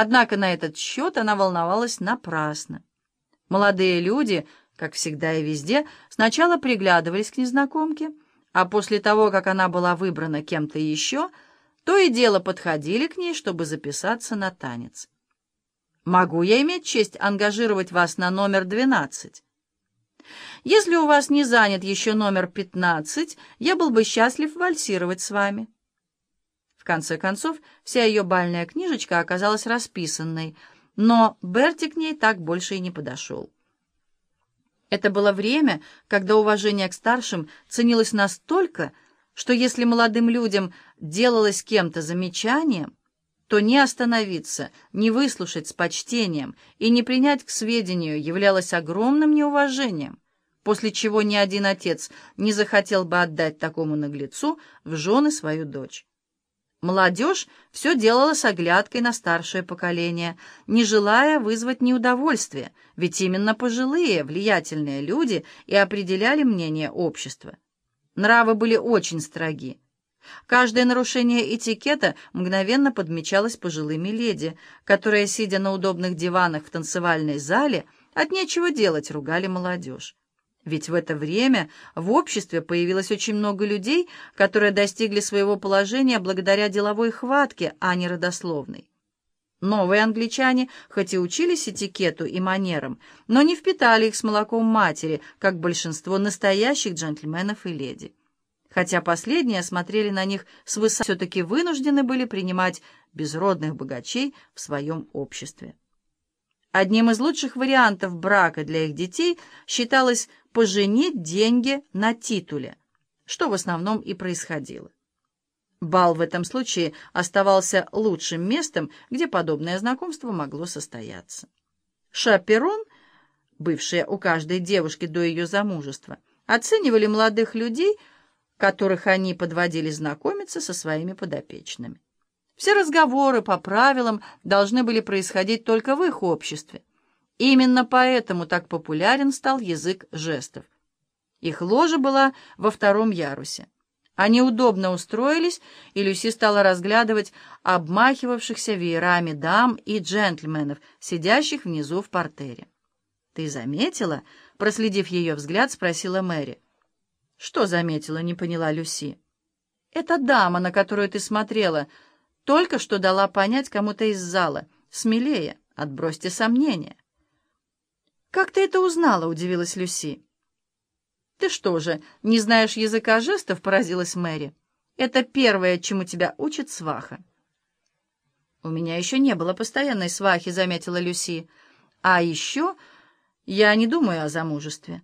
Однако на этот счет она волновалась напрасно. Молодые люди, как всегда и везде, сначала приглядывались к незнакомке, а после того, как она была выбрана кем-то еще, то и дело подходили к ней, чтобы записаться на танец. «Могу я иметь честь ангажировать вас на номер 12?» «Если у вас не занят еще номер 15, я был бы счастлив вальсировать с вами» конце концов, вся ее бальная книжечка оказалась расписанной, но Берти к ней так больше и не подошел. Это было время, когда уважение к старшим ценилось настолько, что если молодым людям делалось кем-то замечанием, то не остановиться, не выслушать с почтением и не принять к сведению являлось огромным неуважением, после чего ни один отец не захотел бы отдать такому наглецу в жены свою дочь. Молодежь все делала с оглядкой на старшее поколение, не желая вызвать неудовольствие, ведь именно пожилые, влиятельные люди и определяли мнение общества. Нравы были очень строги. Каждое нарушение этикета мгновенно подмечалось пожилыми леди, которые, сидя на удобных диванах в танцевальной зале, от нечего делать ругали молодежь. Ведь в это время в обществе появилось очень много людей, которые достигли своего положения благодаря деловой хватке, а не родословной. Новые англичане хоть и учились этикету и манерам, но не впитали их с молоком матери, как большинство настоящих джентльменов и леди. Хотя последние смотрели на них свысока, все-таки вынуждены были принимать безродных богачей в своем обществе. Одним из лучших вариантов брака для их детей считалось поженить деньги на титуле, что в основном и происходило. Бал в этом случае оставался лучшим местом, где подобное знакомство могло состояться. Шаперон, бывшие у каждой девушки до ее замужества, оценивали молодых людей, которых они подводили знакомиться со своими подопечными. Все разговоры по правилам должны были происходить только в их обществе. Именно поэтому так популярен стал язык жестов. Их ложа была во втором ярусе. Они удобно устроились, и Люси стала разглядывать обмахивавшихся веерами дам и джентльменов, сидящих внизу в портере. «Ты заметила?» — проследив ее взгляд, спросила Мэри. «Что заметила?» — не поняла Люси. «Это дама, на которую ты смотрела», только что дала понять кому-то из зала. Смелее, отбросьте сомнения. «Как ты это узнала?» — удивилась Люси. «Ты что же, не знаешь языка жестов?» — поразилась Мэри. «Это первое, чему тебя учит сваха». «У меня еще не было постоянной свахи», — заметила Люси. «А еще я не думаю о замужестве».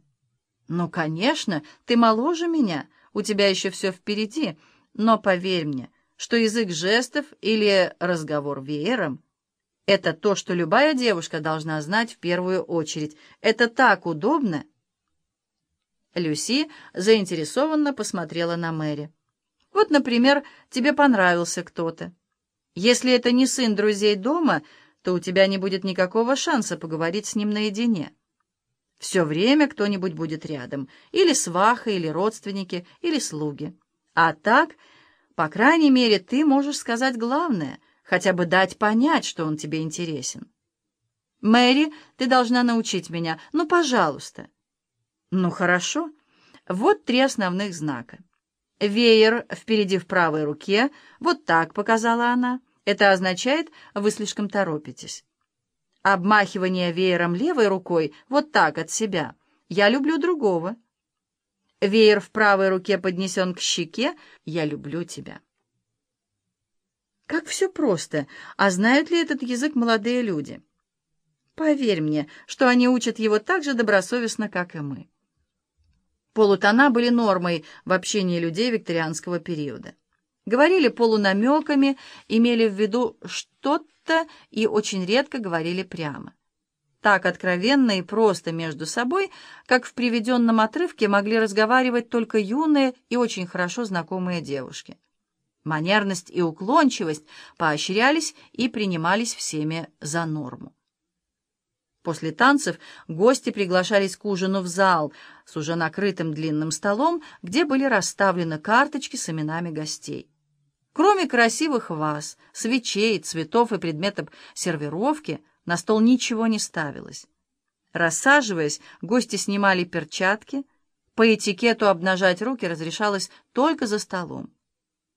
«Ну, конечно, ты моложе меня, у тебя еще все впереди, но поверь мне, что язык жестов или разговор веером — это то, что любая девушка должна знать в первую очередь. Это так удобно. Люси заинтересованно посмотрела на Мэри. Вот, например, тебе понравился кто-то. Если это не сын друзей дома, то у тебя не будет никакого шанса поговорить с ним наедине. Все время кто-нибудь будет рядом, или сваха, или родственники, или слуги. А так по крайней мере, ты можешь сказать главное, хотя бы дать понять, что он тебе интересен. Мэри, ты должна научить меня. Ну, пожалуйста. Ну, хорошо. Вот три основных знака. Веер впереди в правой руке. Вот так показала она. Это означает, вы слишком торопитесь. Обмахивание веером левой рукой, вот так от себя. Я люблю другого. Веер в правой руке поднесен к щеке. «Я люблю тебя». Как все просто. А знают ли этот язык молодые люди? Поверь мне, что они учат его так же добросовестно, как и мы. Полутона были нормой в общении людей викторианского периода. Говорили полунамеками, имели в виду что-то и очень редко говорили прямо так откровенно и просто между собой, как в приведенном отрывке могли разговаривать только юные и очень хорошо знакомые девушки. Манерность и уклончивость поощрялись и принимались всеми за норму. После танцев гости приглашались к ужину в зал с уже накрытым длинным столом, где были расставлены карточки с именами гостей. Кроме красивых ваз, свечей, цветов и предметов сервировки, на стол ничего не ставилось. Рассаживаясь, гости снимали перчатки. По этикету обнажать руки разрешалось только за столом.